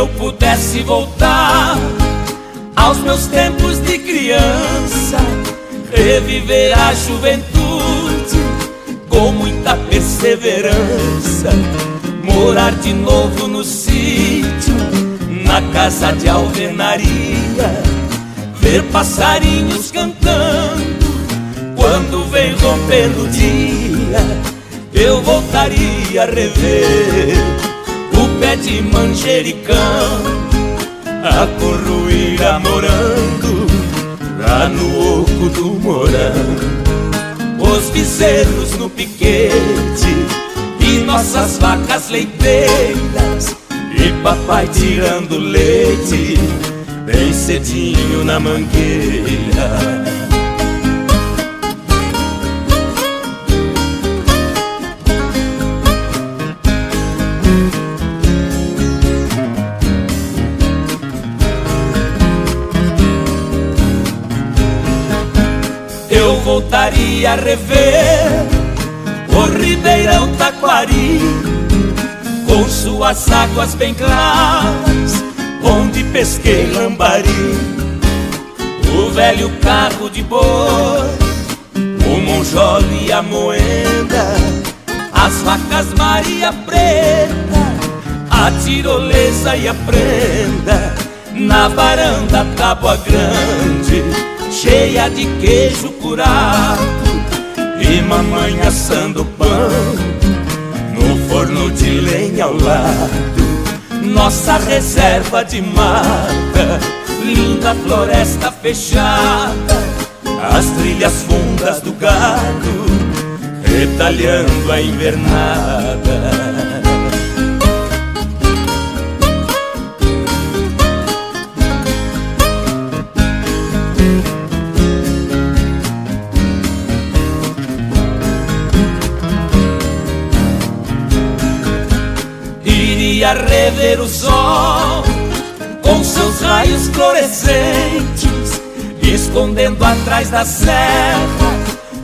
eu pudesse voltar aos meus tempos de criança, reviver a juventude com muita perseverança, morar de novo no sítio, na casa de alvenaria, ver passarinhos cantando. Quando vem rompendo o dia, eu voltaria a rever de manjericão A corruíra morando lá no oco do morango. Os bezerros no piquete e nossas vacas leiteiras E papai tirando leite bem cedinho na mangueira voltaria a rever o Ribeirão Taquari com suas águas bem claras, onde pesquei lambari, o velho carro de boi, o monjolo e a moenda, as vacas Maria Preta, a tirolesa e a prenda, na varanda Tábua Grande cheia de queijo curado e mamãe assando pão no forno de lenha ao lado. Nossa reserva de mata, linda floresta fechada, as trilhas fundas do gado, retalhando a invernada. A rever o sol com seus raios fluorescentes, escondendo atrás da serra,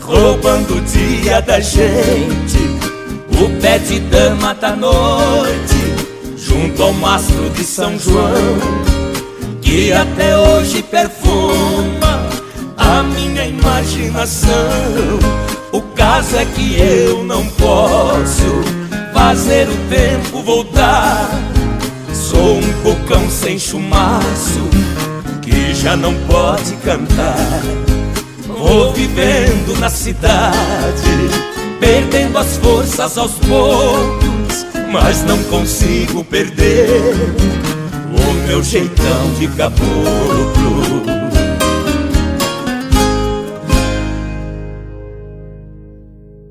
roubando o dia da gente. O pé de dama da noite, junto ao mastro de São João, que até hoje perfuma a minha imaginação. O caso é que eu não posso fazer o tempo voltar. Sou um cocão sem chumaço que já não pode cantar. Vou vivendo na cidade, perdendo as forças aos poucos, mas não consigo perder o meu jeitão de caboclo.